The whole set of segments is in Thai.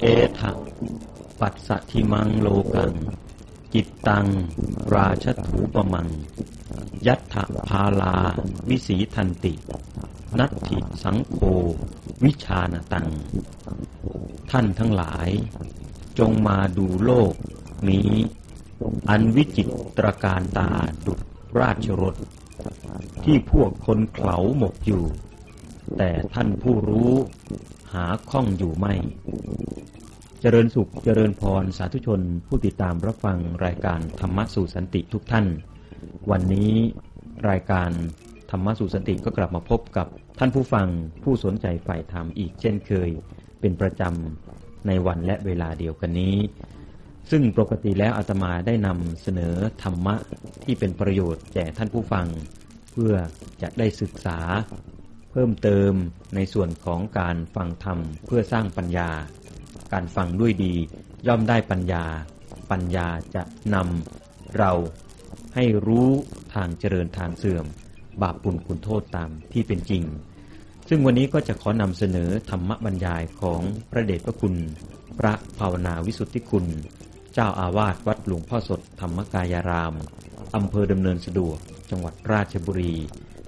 เอทะปัสสะทิมังโลกัง จิตตัง ราชถูปมัง ยัตถพาลา วิสีทันติ นัตถิสังโฆวิชานตัง ท่านทั้งหลาย จงมาดูโลกนี้ อันวิจิตรการตาดุจราชรถ ที่พวกคนเขาหมกอยู่ แต่ท่านผู้รู้หาข้องอยู่ไม่ เจริญสุขเจริญพรสาธุชนผู้ติดตามรับฟังรายการธรรมะสู่สันติทุกท่าน วันนี้รายการธรรมะสู่สันติก็กลับมาพบกับท่านผู้ฟังผู้สนใจฝ่ายธรรมอีกเช่นเคย เป็นประจำ ในวันและเวลาเดียวกันนี้ ซึ่งปกติแล้วอาตมาได้นำเสนอธรรมะที่เป็นประโยชน์แก่ท่านผู้ฟัง เพื่อจะได้ศึกษา เพิ่มเติมในส่วนของการฟังธรรมเพื่อสร้างปัญญา การฟังด้วยดีย่อมได้ปัญญา ปัญญาจะนำเราให้รู้ทางเจริญทางเสื่อม บาปปุลคุณโทษตามที่เป็นจริง ซึ่งวันนี้ก็จะขอนำเสนอธรรมบรรยายของพระเดชพระคุณ พระภาวนาวิสุทธิคุณ เจ้าอาวาสวัดหลวงพ่อสดธรรมกายารามอำเภอดำเนินสะดวกจังหวัดราชบุรี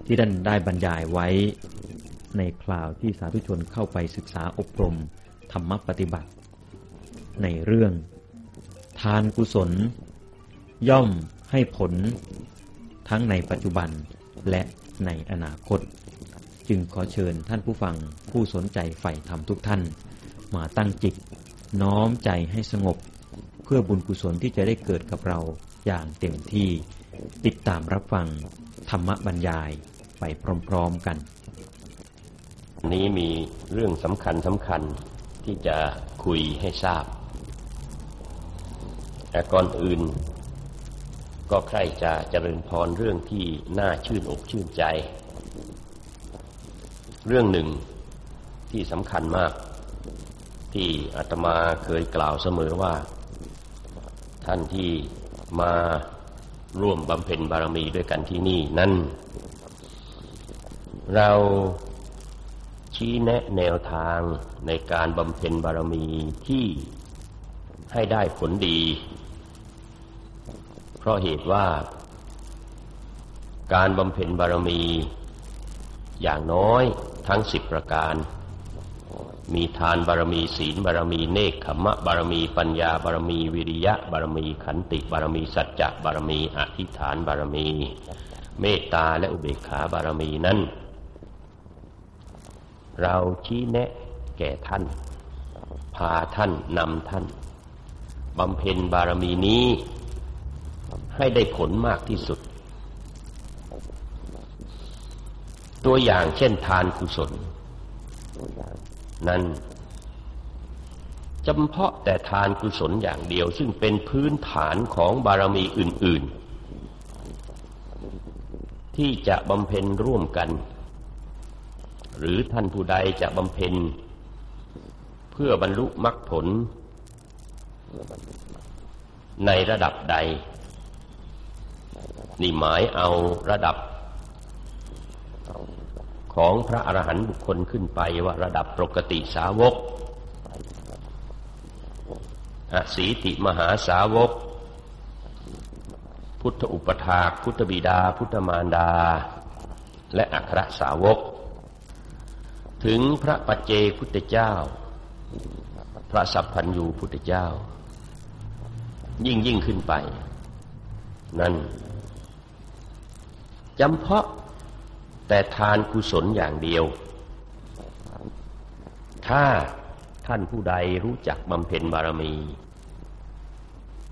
ที่ท่านได้บรรยายไว้ ในคราวที่สาธุชนเข้าไปศึกษาอบรม ธรรมปฏิบัติ ในเรื่อง ทานกุศล ย่อมให้ผล ทั้งในปัจจุบันและในอนาคต จึงขอเชิญท่านผู้ฟังผู้สนใจใฝ่ธรรมทุกท่าน มาตั้งจิต น้อมใจให้สงบ เพื่อบุญกุศลที่จะได้เกิดกับเราอย่างเต็มที่ ติดตามรับฟังธรรมบรรยายไปพร้อมๆกัน นี้มีเรื่องสำคัญสำคัญที่จะคุยให้ทราบ แต่ก่อนอื่น ก็ใครจะเจริญพรเรื่องที่น่าชื่นอกชื่นใจ เรื่องหนึ่งที่สำคัญมาก ที่อาตมาเคยกล่าวเสมอว่า ท่านที่มาร่วมบำเพ็ญบารมีด้วยกันที่นี่นั้นเราชี้แนะแนวทางในการบำเพ็ญบารมีที่ให้ได้ผลดี เพราะเหตุว่า การบำเพ็ญบารมีอย่างน้อย ทั้งสิบประการ มีทานบารมีศีลบารมีเนคขมะบารมีปัญญาบารมีวิริยะบารมีขันติบารมีสัจจะบารมีอธิษฐานบารมี เมตตาและอุเบกขาบารมีนั้น เราชี้แนะแก่ท่าน พาท่านนำท่านบำเพ็ญบารมีนี้ให้ได้ผลมากที่สุด ตัวอย่างเช่นทานกุศล นั้นจำเพาะแต่ทานกุศลอย่างเดียว ซึ่งเป็นพื้นฐานของบารมีอื่น ๆ ที่จะบำเพ็ญร่วมกัน หรือท่านผู้ใดจะบำเพ็ญ เพื่อบรรลุมรรคผล ในระดับใด นี่หมายเอาระดับ ของพระอรหันต์บุคคลขึ้นไปว่าระดับปกติสาวกอสีติมหาสาวก พุทธอุปถาก พุทธบิดา พุทธมารดา และอัครสาวก ถึงพระปัจเจพุทธเจ้า พระสัพพัญญูพุทธเจ้า ยิ่งยิ่งขึ้นไป นั่นจำเพาะ แต่ทานกุศลอย่างเดียว ถ้าท่านผู้ใดรู้จักบำเพ็ญบารมี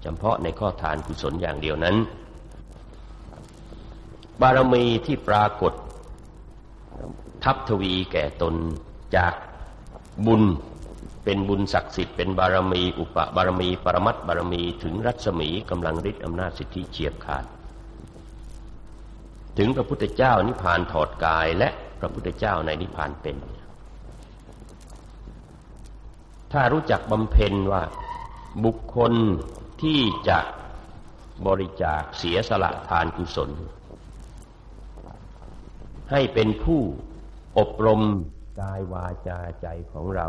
จำเพาะในข้อทานกุศลอย่างเดียวนั้น บารมีที่ปรากฏ ทับทวีแก่ตนจากบุญเป็นบุญศักดิ์สิทธิ์เป็นบารมี อุปบารมี ปรมัตบารมีถึงรัศมีกำลังฤทธิ์อำนาจสิทธิเฉียบขาด ถึงพระพุทธเจ้านิพพานถอดกายและพระพุทธเจ้าในนิพพานเป็น ถ้ารู้จักบำเพ็ญว่าบุคคลที่จะบริจาคเสียสละทานกุศล ให้เป็นผู้อบรมกายวาจาใจของเรา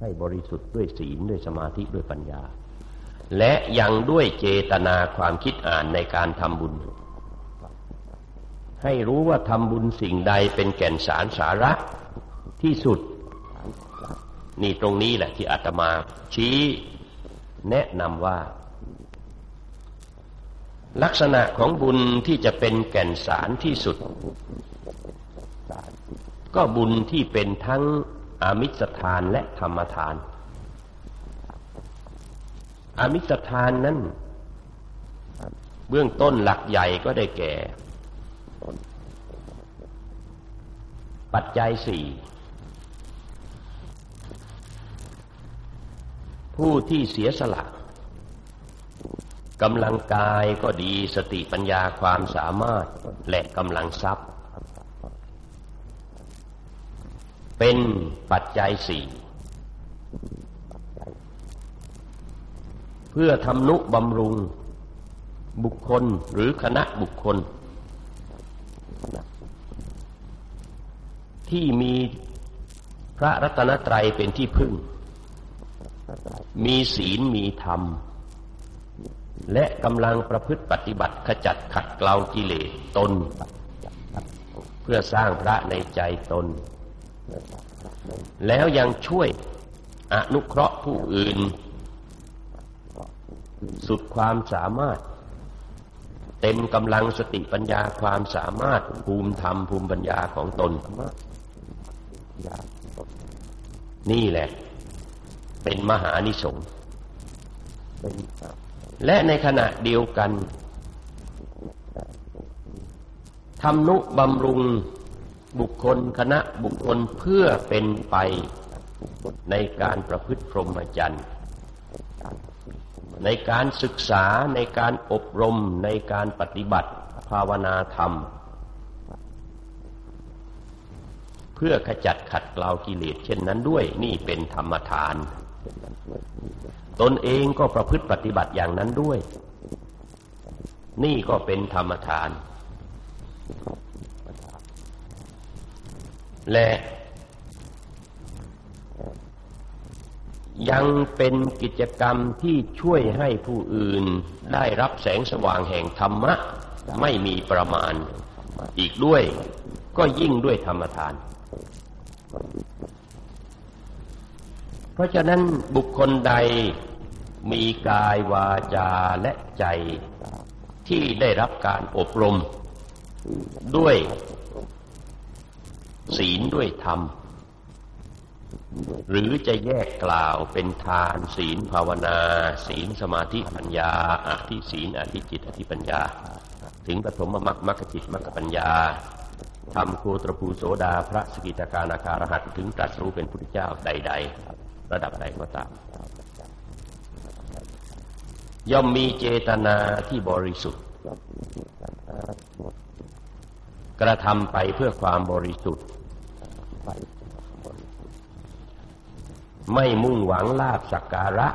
ให้บริสุทธิ์ด้วยศีลด้วยสมาธิด้วยปัญญา และยังด้วยเจตนาความคิดอ่านในการทำบุญ ให้รู้ว่าทำบุญสิ่งใดเป็นแก่นสารสาระที่สุด นี่ตรงนี้แหละที่อาตมา ชี้ แนะนำว่า ลักษณะของบุญที่จะเป็นแก่นสารที่สุด ก็บุญที่เป็นทั้งอามิสทานและธรรมทาน อามิสทานนั้น เบื้องต้นหลักใหญ่ก็ได้แก่ ปัจจัยสี่ผู้ที่เสียสละกำลังกายก็ดีสติปัญญาความสามารถและกำลังทรัพย์ เป็นปัจจัยสี่เพื่อทำนุบำรุงบุคคลหรือคณะบุคคล ที่มีพระรัตนตรัยเป็นที่พึ่ง มีศีลมีธรรม และกำลังประพฤติปฏิบัติขจัดขัดเกลากิเลสตน เพื่อสร้างพระในใจตน แล้วยังช่วยอนุเคราะห์ผู้อื่น สุดความสามารถ เต็มกำลังสติปัญญาความสามารถภูมิธรรมภูมิปัญญาของตน นี่แหละ เป็นมหานิสงและในขณะเดียวกันทำนุบำรุงบุคคลคณะบุคคลเพื่อเป็นไปในการประพฤติพรหมจรรย์ ในการศึกษาในการอบรมในการปฏิบัติภาวนาธรรม เพื่อขจัดขัดเกลากิเลสเช่นนั้นด้วยนี่เป็นธรรมทาน ตนเองก็ประพฤติปฏิบัติอย่างนั้นด้วย นี่ก็เป็นธรรมทาน และยังเป็นกิจกรรมที่ช่วยให้ผู้อื่นได้รับแสงสว่างแห่งธรรมะ ไม่มีประมาณ อีกด้วย ก็ยิ่งด้วยธรรมทาน เพราะฉะนั้นบุคคลใดมีกายวาจาและใจที่ได้รับการอบรม ด้วยศีลด้วยธรรม หรือจะแยกกล่าวเป็นทานศีลภาวนา ศีลสมาธิปัญญาอธิศีลอธิจิตอธิปัญญา ถึงปฐมมรรคมรรคจิตมรรคปัญญา ทำโคตรภูโสดาพระสกิตาการอาคารหัตถึงตรัสรู้เป็นพุทธเจ้าใด ๆ ระดับใดก็ตาม ย่อมมีเจตนาที่บริสุทธิ์ กระทำไปเพื่อความบริสุทธิ์ ไม่มุ่งหวังลาบสักการะ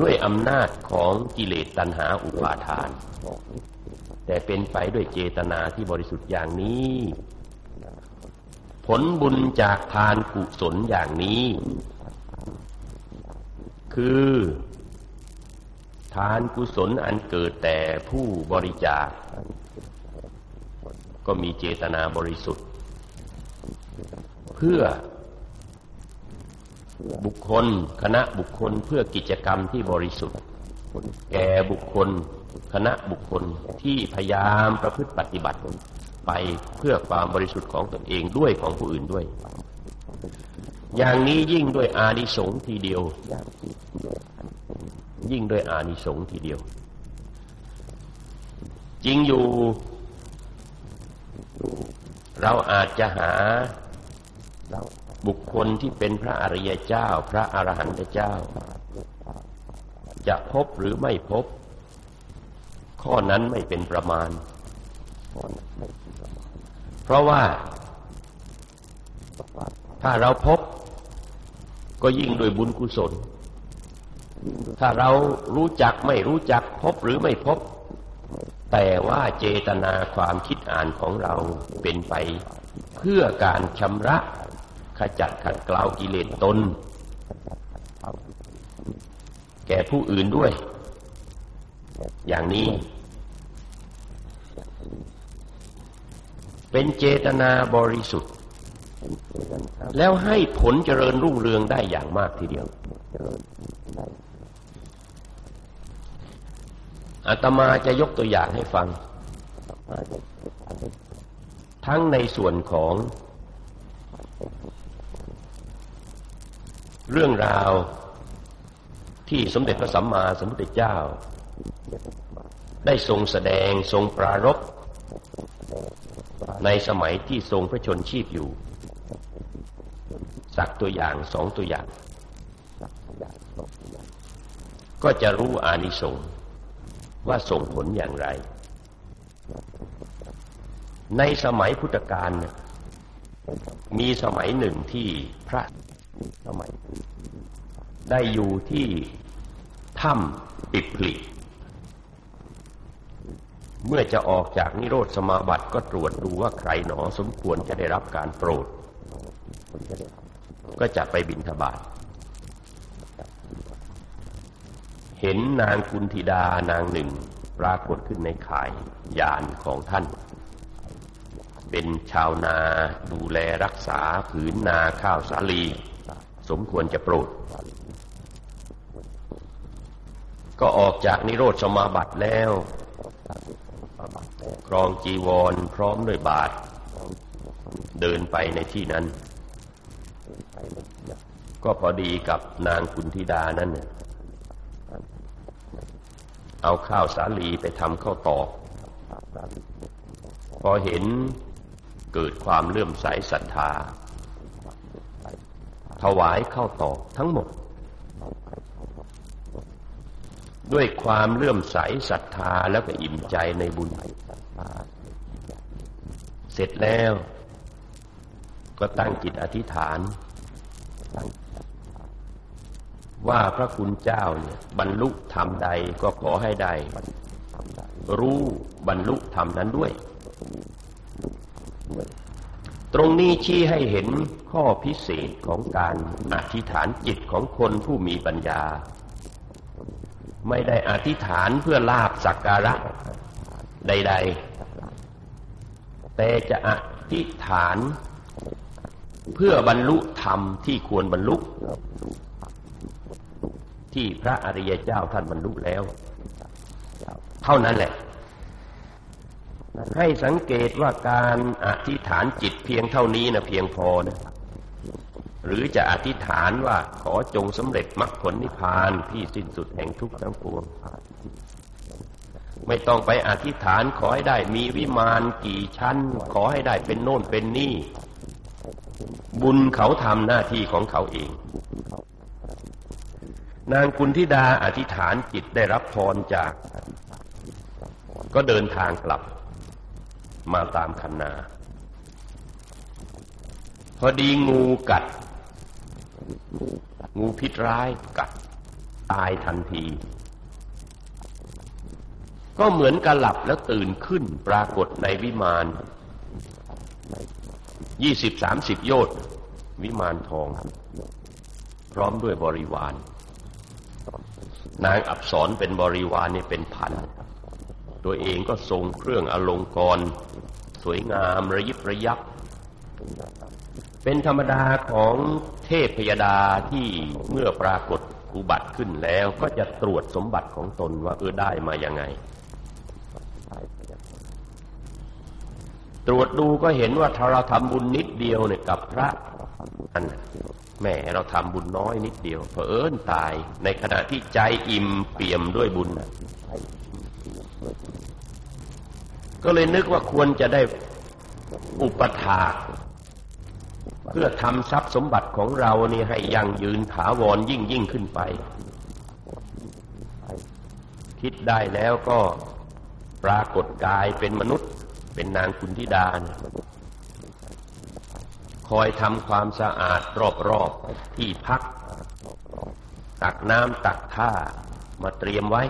ด้วยอำนาจของกิเลสตัณหาอุปาทาน แต่เป็นไปด้วยเจตนาที่บริสุทธิ์อย่างนี้ ผลบุญจากทานกุศลอย่างนี้ คือทานกุศลอันเกิดแต่ผู้บริจาค ก็มีเจตนาบริสุทธิ์ เพื่อบุคคล คณะบุคคลเพื่อกิจกรรมที่บริสุทธิ์ แก่บุคคล คณะบุคคลที่พยายามประพฤติปฏิบัติไปเพื่อความบริสุทธิ์ของตนเองด้วยของผู้อื่นด้วย อย่างนี้ยิ่งด้วยอานิสงส์ทีเดียว ยิ่งด้วยอานิสงส์ทีเดียว จริงอยู่ เราอาจจะหาบุคคลที่เป็นพระอริยเจ้า พระอรหันตเจ้า จะพบหรือไม่พบ ข้อนั้นไม่เป็นประมาณ เพราะว่า ถ้าเราพบก็ยิ่งโดยบุญกุศล ถ้าเรารู้จักไม่รู้จักพบหรือไม่พบ แต่ว่าเจตนาความคิดอ่านของเราเป็นไป เพื่อการชำระขจัดขัดเกลากิเลสตน แก่ผู้อื่นด้วย อย่างนี้ เป็นเจตนาบริสุทธิ์ แล้วให้ผลเจริญรุ่งเรืองได้อย่างมากทีเดียวอาตมาจะยกตัวอย่างให้ฟัง ทั้งในส่วนของ เรื่องราวที่สมเด็จพระสัมมาสัมพุทธเจ้า ได้ทรงแสดงทรงปรารภ ในสมัยที่ทรงพระชนชีพอยู่ สักตัวอย่างสองตัวอย่าง ก็จะรู้อานิสงส์ว่าส่งผลอย่างไร ในสมัยพุทธกาลมีสมัยหนึ่งที่พระสมัย ได้อยู่ที่ถ้ำปิดผลิ เมื่อจะออกจากนิโรธสมาบัติก็ตรวจดูว่าใครหนอสมควรจะได้รับการโปรด ก็จะไปบิณฑบาตเห็นนางกุนธิดานางหนึ่งปรากฏขึ้นในข่ายยานของท่าน เป็นชาวนาดูแลรักษาผืนนาข้าวสาลี สมควรจะโปรด ก็ออกจากนิโรธสมาบัติแล้ว ครองจีวรพร้อมด้วยบาท เดินไปในที่นั้น ก็พอดีกับนางกุนธิดานั้นเอาข้าวสาลีไปทำข้าวตอกพอเห็นเกิดความเลื่อมใสศรัทธา ถวายข้าวตอกทั้งหมด ด้วยความเลื่อมใสศรัทธาแล้วก็อิ่มใจในบุญ เสร็จแล้ว ก็ตั้งจิตอธิษฐาน ว่าพระคุณเจ้าเนี่ยบรรลุธรรมใดก็ขอให้ได้รู้บรรลุธรรมนั้นด้วย ตรงนี้ชี้ให้เห็นข้อพิเศษของการอธิษฐานจิตของคนผู้มีปัญญา ไม่ได้อธิษฐานเพื่อลาบสักการะใด ๆ แต่จะอธิษฐานเพื่อบรรลุธรรมที่ควรบรรลุ ที่พระอริยเจ้าท่านบรรลุแล้ว เท่านั้นแหละ ให้สังเกตว่าการอธิษฐานจิตเพียงเท่านี้นะเพียงพอนะ หรือจะอธิษฐานว่าขอจงสำเร็จมรรคผลนิพพานที่สิ้นสุดแห่งทุกข์ทั้งปวงไม่ต้องไปอธิษฐานขอให้ได้มีวิมานกี่ชั้น ขอให้ได้เป็นโน่นเป็นนี่ บุญเขาทำหน้าที่ของเขาเอง นางกุณธิดาอธิษฐานจิตได้รับพรจาก ก็เดินทางกลับ มาตามคันนา พอดีงูกัด งูพิษร้ายกัดตายทันที ก็เหมือนกับหลับแล้วตื่นขึ้นปรากฏในวิมานยี่สิบสามสิบโยชน์วิมานทอง พร้อมด้วยบริวาร นางอับสรเป็นบริวารนี่เป็นพัน ตัวเองก็ทรงเครื่องอลงกร สวยงามระยิบระยับ เป็นธรรมดาของเทพพยดาที่เมื่อปรากฏอุบัติขึ้นแล้วก็จะตรวจสมบัติของตนว่าเออได้มาอยังไง ตรวจดูก็เห็นว่าถ้าเราทำบุญนิดเดียวเนี่ยกับพระอันแม่เราทำบุญน้อยนิดเดียวเผอิญตาย ในขณะที่ใจอิ่มเปี่ยมด้วยบุญก็เลยนึกว่าควรจะได้อุปถา เพื่อทำทรัพย์สมบัติของเรานี่ให้ยั่งยืนถาวรยิ่งยิ่งขึ้นไป คิดได้แล้วก็ปรากฏกายเป็นมนุษย์ เป็นนางคุณธิดาขอยทำความสะอาดรอบๆที่พัก ตักน้ำตักท่ามาเตรียมไว้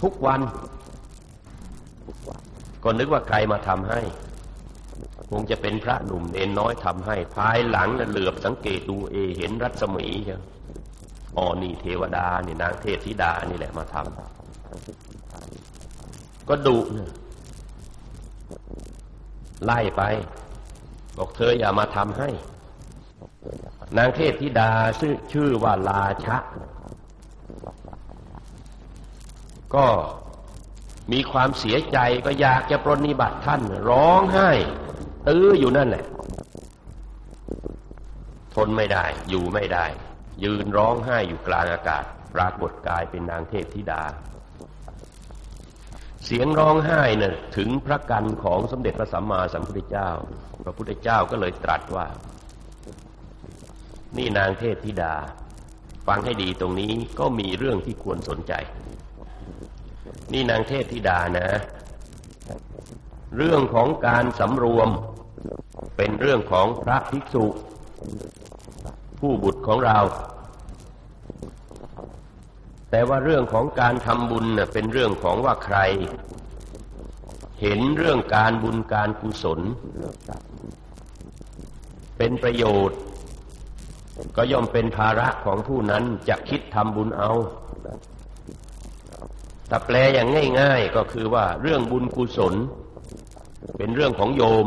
ทุกวัน ก็นึกว่าใครมาทำให้ คงจะเป็นพระหนุ่มเนนน้อยทำให้ ภายหลังน่ะเหลือบสังเกตดูเอเห็นรัศมีใช่อ๋อนี่เทวดานี่นางเทพธิดานี่แหละมาทำก็ดุเนี่ยไล่ไป บอกเธออย่ามาทำให้ นางเทพธิดาชื่อชื่อว่าลาชะ ก็มีความเสียใจก็อยากจะปรนนิบัติท่าน ร้องไห้ ตื้ออยู่นั่นแหละ ทนไม่ได้ อยู่ไม่ได้ ยืนร้องไห้อยู่กลางอากาศ ปรากฏกายเป็นนางเทพธิดา เสียงร้องไห้เนี่ยถึงพระกันของสมเด็จพระสัมมาสัมพุทธเจ้า พระพุทธเจ้าก็เลยตรัสว่า นี่นางเทพธิดา ฟังให้ดีตรงนี้ก็มีเรื่องที่ควรสนใจ นี่นางเทพธิดานะเรื่องของการสำรวม เป็นเรื่องของพระภิกษุ ผู้บุตรของเรา แต่ว่าเรื่องของการทำบุญเป็นเรื่องของว่าใคร เห็นเรื่องการบุญการกุศล เป็นประโยชน์ ก็ย่อมเป็นภาระของผู้นั้นจะคิดทำบุญเอาถ้าแปลอย่างง่าย ๆ ก็คือว่าเรื่องบุญกุศล เป็นเรื่องของโยม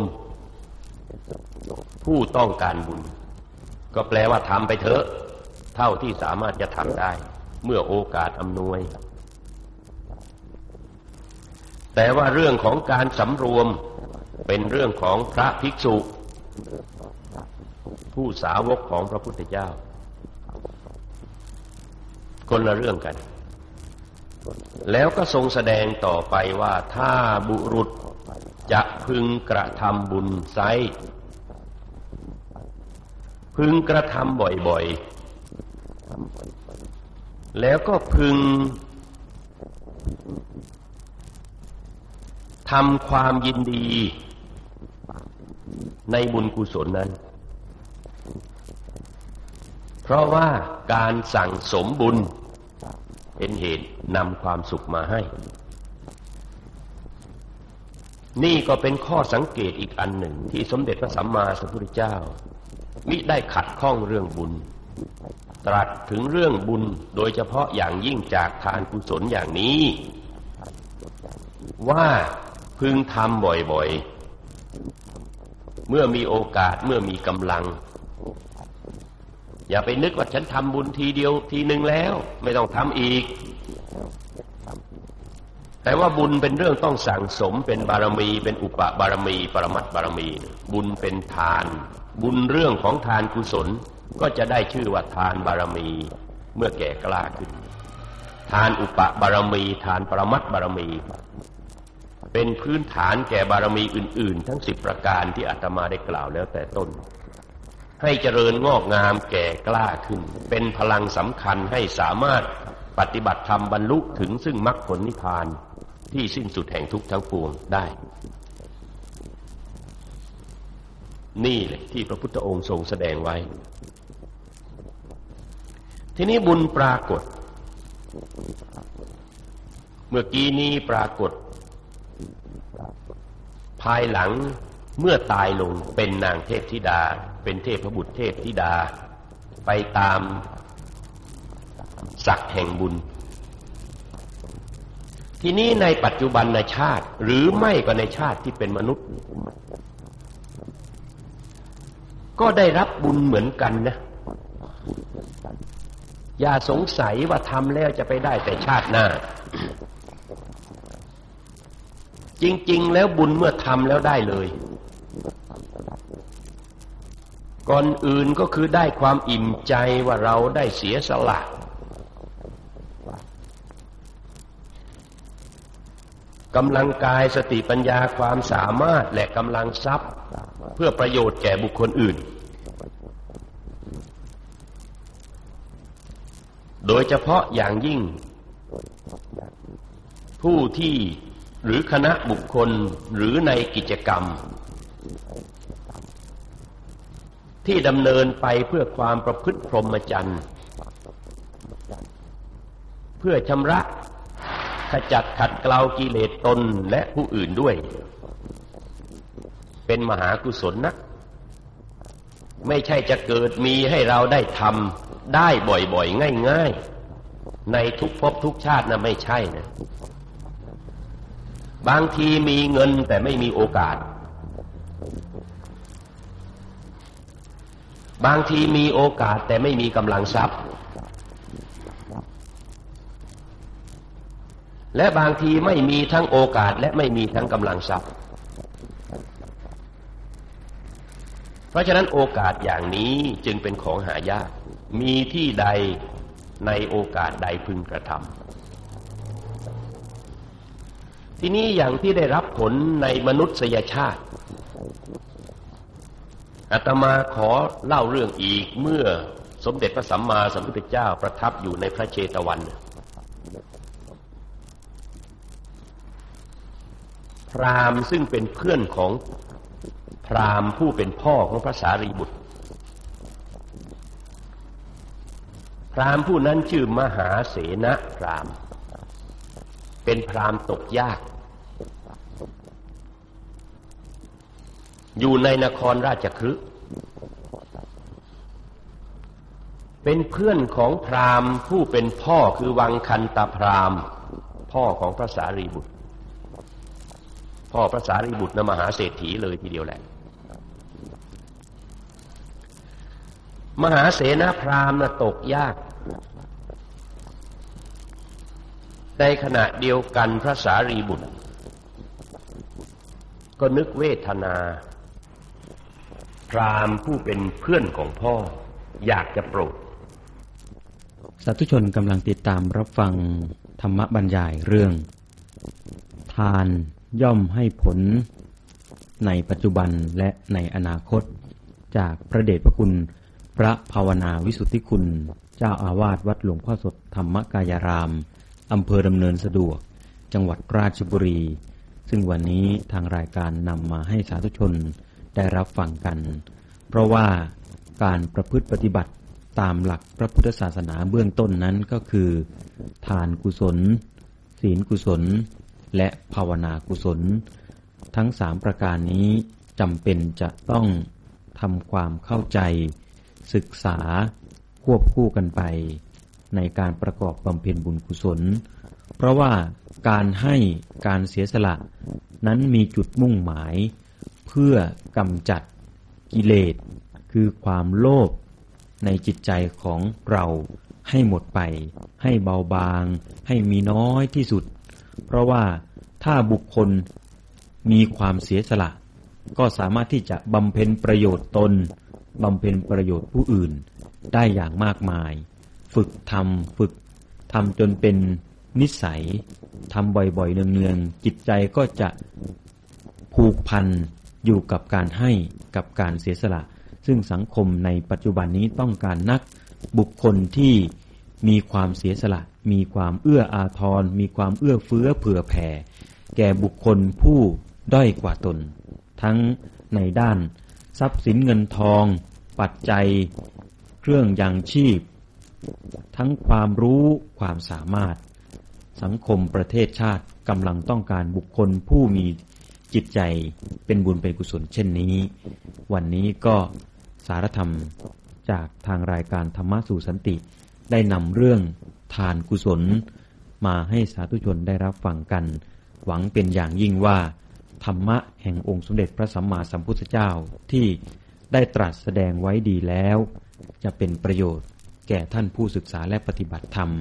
ผู้ต้องการบุญ ก็แปลว่าทำไปเถอะ เท่าที่สามารถจะทำได้ เมื่อโอกาสอำนวย แต่ว่าเรื่องของการสำรวมเป็นเรื่องของพระภิกษุ ผู้สาวกของพระพุทธเจ้า คนละเรื่องกัน แล้วก็ทรงแสดงต่อไปว่าถ้าบุรุษ จะพึงกระทำบุญไซพึงกระทำบ่อยๆ แล้วก็พึงทำความยินดีในบุญกุศลนั้น เพราะว่าการสั่งสมบุญเป็นเหตุนำความสุขมาให้ นี่ก็เป็นข้อสังเกตอีกอันหนึ่ง ที่สมเด็จพระสัมมาสัมพุทธเจ้า มิได้ขัดข้องเรื่องบุญ ตรัสถึงเรื่องบุญโดยเฉพาะอย่างยิ่งจากทานกุศลอย่างนี้ ว่าพึงทำบ่อยๆ เมื่อมีโอกาสเมื่อมีกำลัง อย่าไปนึกว่าฉันทำบุญทีเดียวทีหนึ่งแล้ว ไม่ต้องทำอีก แต่ว่าบุญเป็นเรื่องต้องสั่งสมเป็นบารมีเป็นอุปบารมี ปรมัตบารมี บุญเป็นทาน บุญเรื่องของทานกุศลก็จะได้ชื่อว่าทานบารมีเมื่อแก่กล้าขึ้น ทานอุปบารมี ทานปรมัตบารมี เป็นพื้นฐานแก่บารมีอื่น ๆ ทั้งสิบประการที่อาตมาได้กล่าวแล้วแต่ต้น ให้เจริญงอกงามแก่กล้าขึ้น เป็นพลังสำคัญให้สามารถปฏิบัติธรรมบรรลุถึงซึ่งมรรคผลนิพพาน ที่สิ้นสุดแห่งทุกทั้งปวงได้ นี่แหละที่พระพุทธองค์ทรงแสดงไว้ ทีนี้บุญปรากฏ เมื่อกี้นี้ปรากฏ ภายหลังเมื่อตายลงเป็นนางเทพธิดา เป็นเทพบุตรเทพธิดา ไปตามศักดิ์แห่งบุญ ทีนี้ในปัจจุบันในชาติ หรือไม่ก็ในชาติที่เป็นมนุษย์ ก็ได้รับบุญเหมือนกันนะ อย่าสงสัยว่าทำแล้วจะไปได้แต่ชาติหน้า จริง ๆ แล้วบุญเมื่อทำแล้วได้เลย ก่อนอื่นก็คือได้ความอิ่มใจว่าเราได้เสียสละ กำลังกายสติปัญญาความสามารถและกำลังทรัพย์ เพื่อประโยชน์แก่บุคคลอื่น โดยเฉพาะอย่างยิ่ง ผู้ที่หรือคณะบุคคลหรือในกิจกรรม ที่ดำเนินไปเพื่อความประพฤติพรหมจรรย์ เพื่อชำระ ขจัดขัดเกลากิเลสตนและผู้อื่นด้วย เป็นมหากุศลนะไม่ใช่จะเกิดมีให้เราได้ทำได้บ่อยๆ ง่ายๆ ในทุกภพทุกชาตินะไม่ใช่นะ บางทีมีเงินแต่ไม่มีโอกาส บางทีมีโอกาสแต่ไม่มีกำลังทรัพย์ และบางทีไม่มีทั้งโอกาสและไม่มีทั้งกำลังทรัพย์ เพราะฉะนั้นโอกาสอย่างนี้จึงเป็นของหายาก มีที่ใดในโอกาสใดพึงกระทำที่นี้อย่างที่ได้รับผลในมนุษยชาติอาตมาขอเล่าเรื่องอีกเมื่อสมเด็จพระสัมมาสัมพุทธเจ้าประทับอยู่ในพระเจตวัน พรามซึ่งเป็นเพื่อนของพราหมณ์ผู้เป็นพ่อของพระสารีบุตร พราหมณ์ผู้นั้นชื่อมหาเสนะพราหมณ์ เป็นพราหมณ์ตกยาก อยู่ในนครราชคฤห์เป็นเพื่อนของพราหมณ์ผู้เป็นพ่อคือวังคันตาพราหมณ์ พ่อของพระสารีบุตร พ่อพระสารีบุตรนมหาเศรษฐีเลยทีเดียวแหละ มหาเสนาพราหมณ์ตกยาก ในขณะเดียวกันพระสารีบุตร ก็นึกเวทนา พราหมณ์ผู้เป็นเพื่อนของพ่ออยากจะโปรดสาธุชนกำลังติดตามรับฟังธรรมบรรยายเรื่อง ทาน ย่อมให้ผลในปัจจุบันและในอนาคต จากพระเดชพระคุณ พระภาวนาวิสุทธิคุณ เจ้าอาวาสวัดหลวงพ่อสดธรรมกายราม อำเภอดำเนินสะดวก จังหวัดราชบุรี ซึ่งวันนี้ทางรายการนำมาให้สาธุชนได้รับฟังกัน เพราะว่าการประพฤติปฏิบัติตามหลักพระพุทธศาสนาเบื้องต้นนั้นก็คือ ทานกุศล ศีลกุศล และภาวนากุศล ทั้งสามประการนี้จำเป็นจะต้องทำความเข้าใจ ศึกษาควบคู่กันไป ในการประกอบบำเพ็ญบุญกุศล เพราะว่าการให้การเสียสละ นั้นมีจุดมุ่งหมาย เพื่อกำจัดกิเลส คือความโลภในจิตใจของเราให้หมดไป ให้เบาบาง ให้มีน้อยที่สุด เพราะว่า ถ้าบุคคลมีความเสียสละ ก็สามารถที่จะบำเพ็ญประโยชน์ตนบำเพ็ญประโยชน์ผู้อื่นได้อย่างมากมาย ฝึกทำฝึกทำจนเป็นนิสัยทำบ่อยๆ เนืองๆ จิตใจก็จะผูกพันอยู่กับการให้กับการเสียสละ ซึ่งสังคมในปัจจุบันนี้ต้องการนักบุคคลที่มีความเสียสละ มีความเอื้ออาทร มีความเอื้อเฟื้อเผื่อแผ่ แก่บุคคลผู้ด้อยกว่าตน ทั้งในด้าน ทรัพย์สินเงินทอง ปัจจัย เครื่องยังชีพ ทั้งความรู้ความสามารถ สังคมประเทศชาติกำลังต้องการบุคคลผู้มีจิตใจเป็นบุญเป็นกุศลเช่นนี้ วันนี้ก็สารธรรมจากทางรายการธรรมะสู่สันติ ได้นำเรื่องทานกุศล มาให้สาธุชนได้รับฟังกัน หวังเป็นอย่างยิ่งว่า ธรรมะแห่งองค์สมเด็จพระสัมมาสัมพุทธเจ้าที่ได้ตรัสแสดงไว้ดีแล้ว จะเป็นประโยชน์แก่ท่านผู้ศึกษาและปฏิบัติธรรม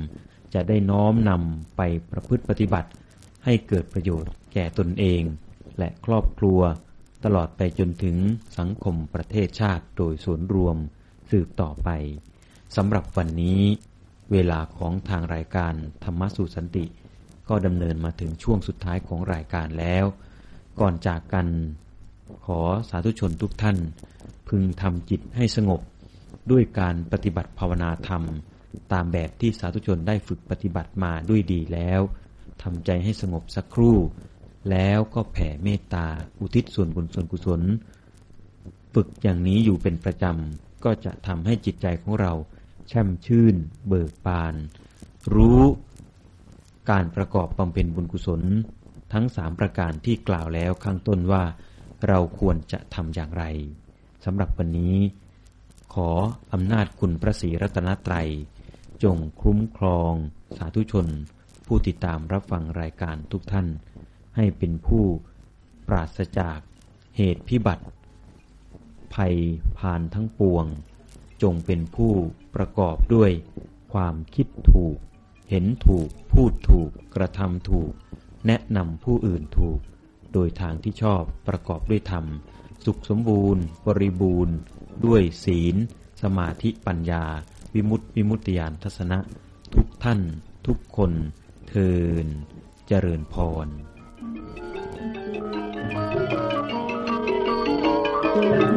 จะได้น้อมนำไปประพฤติปฏิบัติ ให้เกิดประโยชน์แก่ตนเอง และครอบครัว ตลอดไปจนถึงสังคมประเทศชาติโดยส่วนรวมสืบต่อไปสำหรับวันนี้ เวลาของทางรายการธรรมสุสันติ ก็ดำเนินมาถึงช่วงสุดท้ายของรายการแล้ว ก่อนจากกัน ขอสาธุชนทุกท่าน พึงทำจิตให้สงบ ด้วยการปฏิบัติภาวนาธรรม ตามแบบที่สาธุชนได้ฝึกปฏิบัติมาด้วยดีแล้วทำใจให้สงบสักครู่ แล้วก็แผ่เมตตาอุทิศส่วนบุญส่วนกุศล ฝึกอย่างนี้อยู่เป็นประจำ ก็จะทำให้จิตใจของเราแช่มชื่น เบิกบาน รู้ การประกอบบำเพ็ญบุญกุศล ทั้งสามประการที่กล่าวแล้วข้างต้นว่า เราควรจะทำอย่างไรสำหรับวันนี้ ขออำนาจคุณพระศรีรัตนตรัย จงคุ้มครอง สาธุชน ผู้ติดตามรับฟังรายการทุกท่าน ให้เป็นผู้ปราศจากเหตุพิบัติ ภัยผ่านทั้งปวง จงเป็นผู้ประกอบด้วยความคิดถูก เห็นถูก พูดถูก กระทำถูก แนะนำผู้อื่นถูก โดยทางที่ชอบประกอบด้วยธรรม สุขสมบูรณ์ บริบูรณ์ ด้วยศีล สมาธิปัญญา วิมุตติวิมุตติยานทัศนะ ทุกท่าน ทุกคน เทินเจริญพร Thank you.